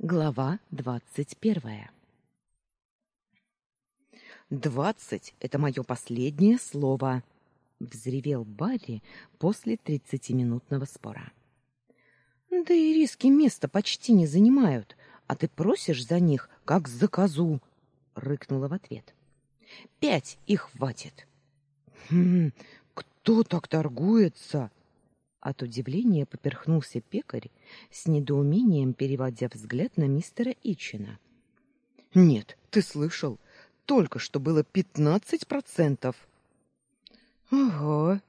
Глава двадцать первая. «Двадцать — это мое последнее слово!» — взревел Барри после тридцатиминутного спора. «Да и риски места почти не занимают, а ты просишь за них, как за козу!» — рыкнула в ответ. «Пять их хватит!» «Хм, кто так торгуется?» От удивления поперхнулся пекарь, с недоумением переводя взгляд на мистера Ичина. Нет, ты слышал? Только что было пятнадцать процентов. Ого!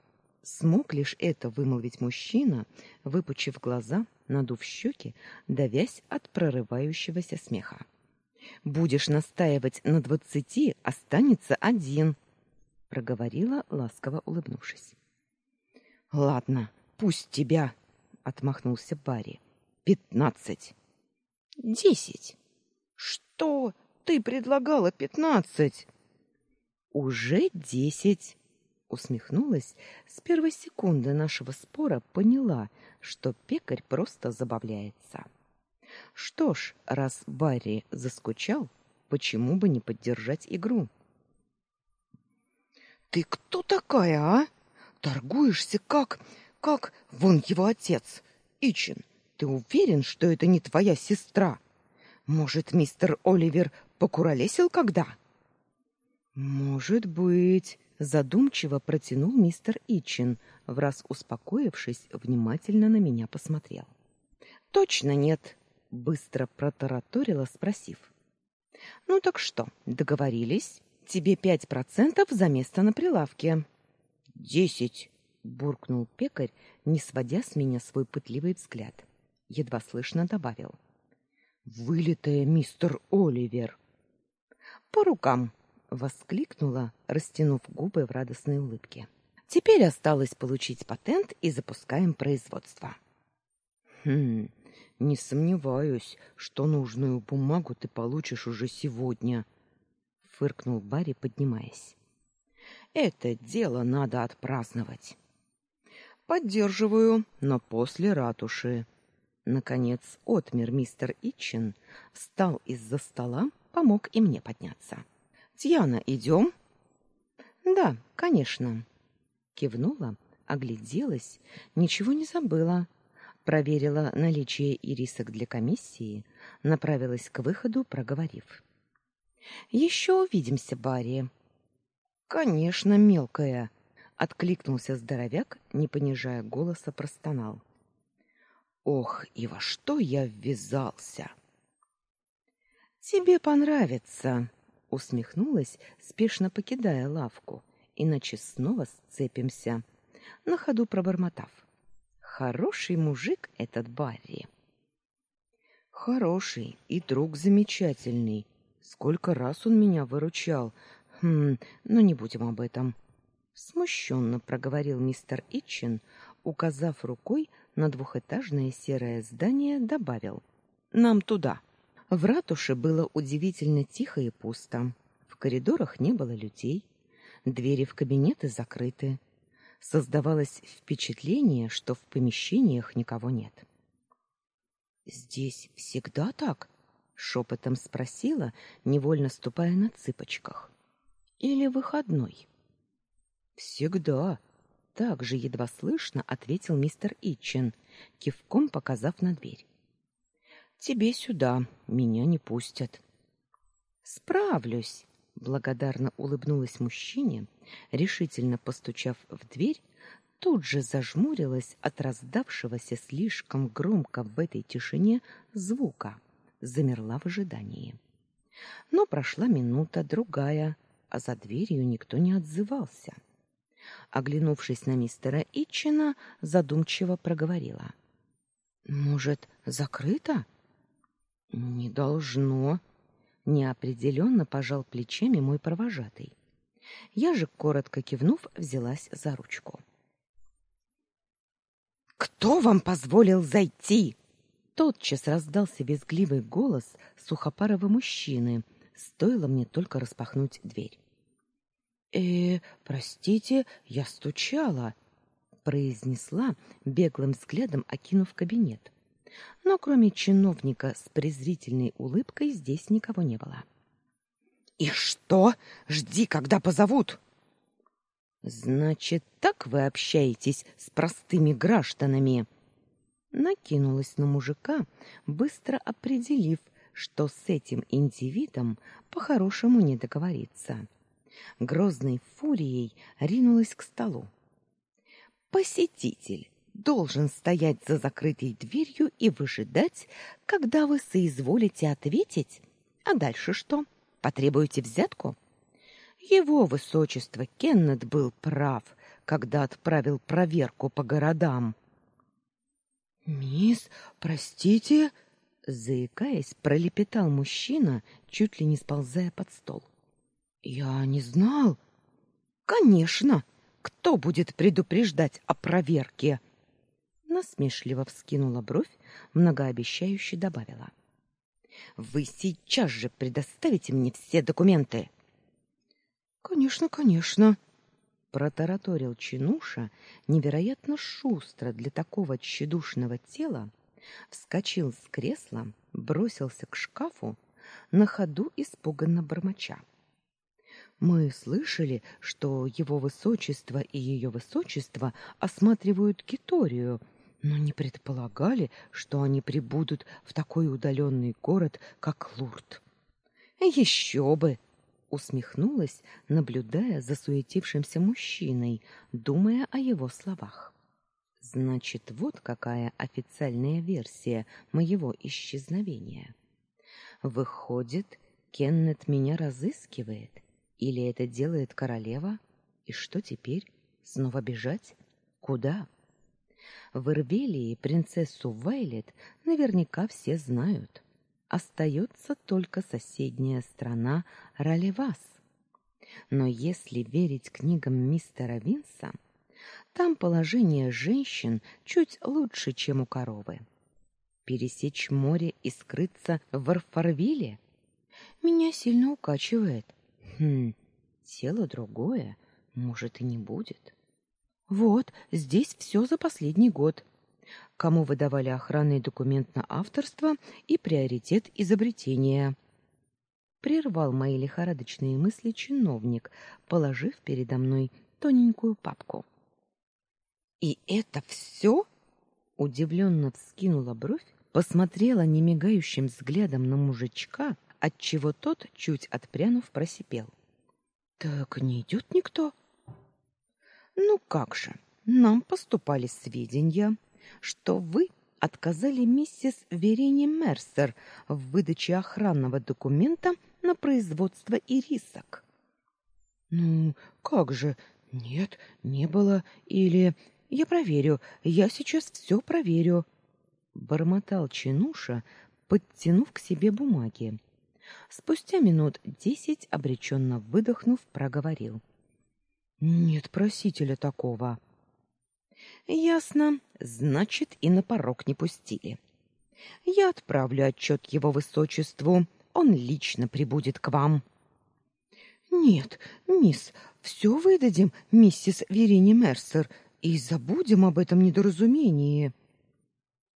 Смог лишь это вымолвить мужчина, выпучив глаза, надув щеки, давясь от прорывающегося смеха. Будешь настаивать на двадцати, останется один, проговорила, ласково улыбнувшись. Ладно, Пусть тебя, отмахнулся Барри. Пятнадцать. Десять. Что? Ты предлагала пятнадцать. Уже десять. Усмехнулась, с первой секунды нашего спора поняла, что пекарь просто забавляется. Что ж, раз Барри заскучал, почему бы не поддержать игру? Ты кто такая, а? Торгуешься как как вон его отец. Ичин, ты уверен, что это не твоя сестра? Может, мистер Оливер покуролесил когда? Может быть, задумчиво протянул мистер Ичин, враз успокоившись, внимательно на меня посмотрел. Точно нет, быстро протараторила, спросив. Ну так что, договорились? Тебе пять процентов за место на прилавке. Десять буркнул пекарь, не сводя с меня свой пытливый взгляд. Едва слышно добавил: "Вылитая мистер Оливер". "По рукам", воскликнула, растянув губы в радостной улыбке. "Теперь осталось получить патент и запускаем производство". "Хм, не сомневаюсь, что нужную бумагу ты получишь уже сегодня", фыркнул Барри, поднимаясь. Это дело надо отпраздновать. Поддерживаю, но после ратуши. Наконец, отмер мистер Итчин, встал из-за стола, помог и мне подняться. Тьяна, идем?» Да, конечно. Кивнула, огляделась, ничего не забыла. Проверила наличие ирисок для комиссии, направилась к выходу, проговорив: «Еще увидимся, Барри. Конечно, мелкая, откликнулся здоровяк, не понижая голоса, простонал. Ох, и во что я ввязался. Тебе понравится, усмехнулась, спешно покидая лавку, иначе снова сцепимся, на ходу пробормотав: Хороший мужик этот Барри. Хороший и друг замечательный. Сколько раз он меня выручал. Хм, но не будем об этом смущенно проговорил мистер Итчин, указав рукой на двухэтажное серое здание, добавил: "Нам туда". В ратуше было удивительно тихо и пусто. В коридорах не было людей, двери в кабинеты закрыты. Создавалось впечатление, что в помещениях никого нет. Здесь всегда так, шепотом спросила, невольно ступая на цыпочках. Или выходной? Всегда, так же едва слышно ответил мистер Итчен, кивком показав на дверь. Тебе сюда, меня не пустят. Справлюсь, благодарно улыбнулась мужчине, решительно постучав в дверь, тут же зажмурилась от раздавшегося слишком громко в этой тишине звука, замерла в ожидании. Но прошла минута, другая, а за дверью никто не отзывался. Оглянувшись на мистера Итчина, задумчиво проговорила: "Может, закрыто?" "Не должно", неопределенно пожал плечами мой провожатый. Я же коротко кивнув, взялась за ручку. Кто вам позволил зайти? Тотчас раздался визгливый голос сухопарого мужчины. Стоило мне только распахнуть дверь. Э, простите, я стучала, произнесла, беглым взглядом окинув кабинет. Но кроме чиновника с презрительной улыбкой здесь никого не было. И что? Жди, когда позовут. Значит, так вы общаетесь с простыми гражданами. Накинулась на мужика, быстро определив, что с этим индивидом по-хорошему не договориться. Грозной фурией ринулась к столу. Посетитель должен стоять за закрытой дверью и выжидать, когда вы соизволите ответить. А дальше что? Потребуете взятку? Его высочество Кеннет был прав, когда отправил проверку по городам. Мисс, простите, заикаясь, пролепетал мужчина, чуть ли не сползая под стол. Я не знал. Конечно, кто будет предупреждать о проверке? Насмешливо вскинула бровь, многообещающе добавила: Вы сейчас же предоставите мне все документы. Конечно, конечно, протараторил чинуша, невероятно шустро для такого тщедушного тела, вскочил с кресла, бросился к шкафу, на ходу испуганно бормоча. Мы слышали, что его высочество и ее высочество осматривают Киторию, но не предполагали, что они прибудут в такой удаленный город, как Лурд. Еще бы, усмехнулась, наблюдая за суетившимся мужчиной, думая о его словах. Значит, вот какая официальная версия моего исчезновения. Выходит, Кеннет меня разыскивает, или это делает королева? И что теперь? Снова бежать? Куда? В Ирвелии принцессу Вайлет наверняка все знают. Остается только соседняя страна Ралевас. Но если верить книгам мистера Винса, там положение женщин чуть лучше, чем у коровы. Пересечь море и скрыться в Арфарвиле меня сильно укачивает. Хм, тело другое, может и не будет. Вот, здесь все за последний год кому выдавали охранный документ на авторство и приоритет изобретения. Прервал мои лихорадочные мысли чиновник, положив передо мной тоненькую папку. И это все? Удивленно вскинула бровь, посмотрела немигающим взглядом на мужичка, отчего тот, чуть отпрянув, просипел. Так не идет никто. Ну как же? Нам поступали сведения, что вы отказали миссис Верине Мерсер в выдаче охранного документа на производство ирисок. Ну, как же? Нет, не было или я проверю, я сейчас все проверю, бормотал Чинуша, подтянув к себе бумаги. Спустя минут десять обреченно выдохнув, проговорил: "Нет просителя такого". Ясно, значит, и на порог не пустили. Я отправлю отчет его высочеству, он лично прибудет к вам. Нет, мисс, все выдадим миссис Верине Мерсер и забудем об этом недоразумении.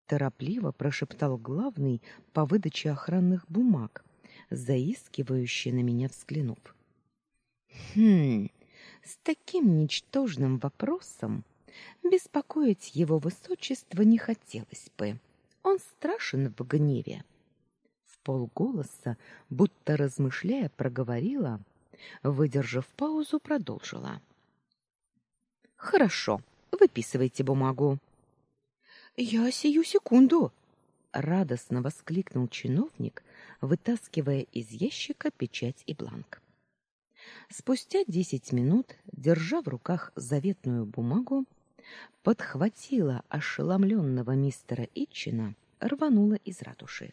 Торопливо прошептал главный по выдаче охранных бумаг, заискивающе на меня взглянув. Хм, с таким ничтожным вопросом Беспокоить его высочество не хотелось бы. Он страшен в гневе. В полголоса, будто размышляя, проговорила, выдержав паузу, продолжила: Хорошо, выписывайте бумагу. Я сию секунду, радостно воскликнул чиновник, вытаскивая из ящика печать и бланк. Спустя десять минут, держа в руках заветную бумагу, подхватила ошеломленного мистера Итчина, рванула из ратуши.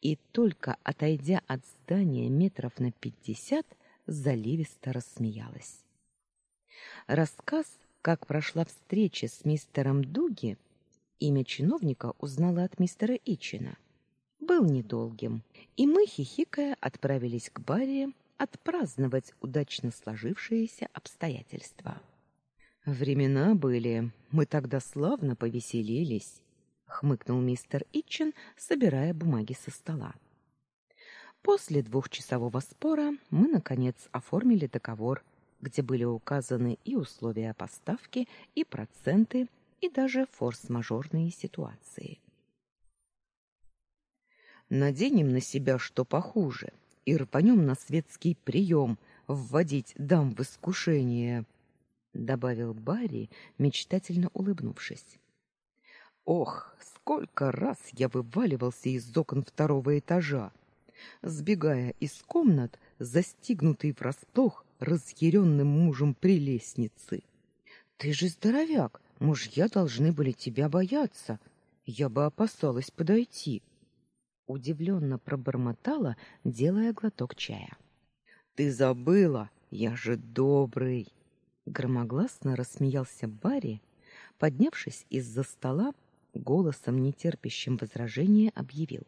И только отойдя от здания метров на пятьдесят, заливисто рассмеялась. Рассказ, как прошла встреча с мистером Дуги, имя чиновника узнала от мистера Итчина, был недолгим, и мы, хихикая, отправились к Барри отпраздновать удачно сложившиеся обстоятельства. Времена были, мы тогда славно повеселились, хмыкнул мистер Итчин, собирая бумаги со стола. После двухчасового спора мы наконец оформили договор, где были указаны и условия поставки, и проценты, и даже форс-мажорные ситуации. Наденем на себя что похуже и рванем на светский прием вводить дам в искушение, добавил Барри, мечтательно улыбнувшись. Ох, сколько раз я вываливался из окон второго этажа, сбегая из комнат, застигнутый врасплох разъяренным мужем при лестнице. Ты же здоровяк, мужья должны были тебя бояться. Я бы опасалась подойти. Удивленно пробормотала, делая глоток чая. Ты забыла, я же добрый. Громогласно рассмеялся Барри, поднявшись из-за стола, голосом нетерпящим возражения объявил: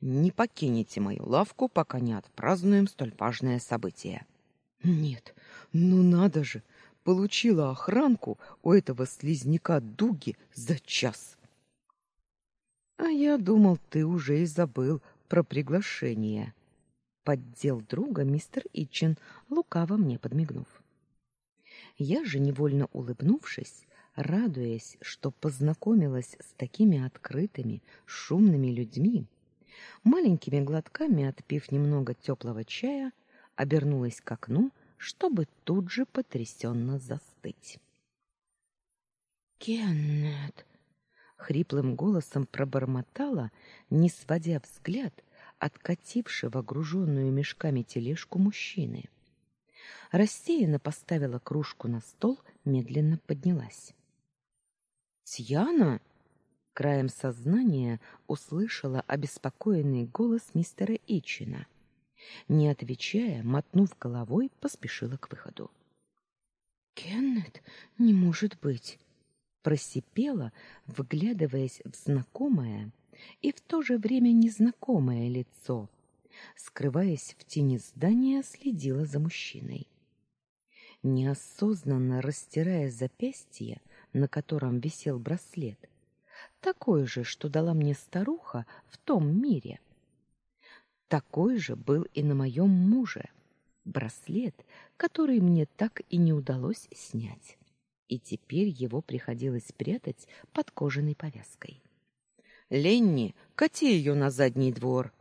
"Не покинете мою лавку, пока не отпразднуем столь важное событие". Нет, ну надо же, получила охранку у этого слизняка Дуги за час. А я думал, ты уже и забыл про приглашение. Поддел друга мистер Итчин, лукаво мне подмигнув. Я же невольно улыбнувшись, радуясь, что познакомилась с такими открытыми, шумными людьми, маленькими глотками отпив немного теплого чая, обернулась к окну, чтобы тут же потрясенно застыть. Кеннет хриплым голосом пробормотала, не сводя взгляд от катившего груженную мешками тележку мужчины. Рассеянно поставила кружку на стол, медленно поднялась. Тьяна краем сознания услышала обеспокоенный голос мистера Ичина. Не отвечая, мотнув головой, поспешила к выходу. Кеннет, не может быть, просипела, вглядываясь в знакомое и в то же время незнакомое лицо. Скрываясь в тени здания, следила за мужчиной. Неосознанно растирая запястье, на котором висел браслет, такой же, что дала мне старуха в том мире. Такой же был и на моем муже. Браслет, который мне так и не удалось снять. И теперь его приходилось прятать под кожаной повязкой. Ленни, кати ее на задний двор.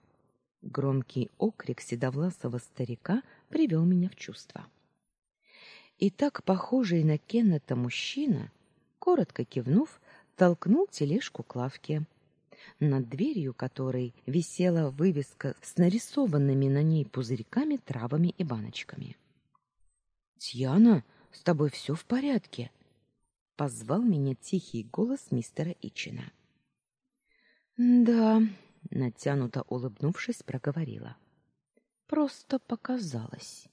Громкий окрик седовласого старика привел меня в чувство. И так похожий на Кеннета мужчина, коротко кивнув, толкнул тележку к лавке над дверью которой висела вывеска с нарисованными на ней пузырьками, травами и баночками. "Тьяна, с тобой все в порядке?" позвал меня тихий голос мистера Ичина. "Да", натянуто улыбнувшись, проговорила. "Просто показалось".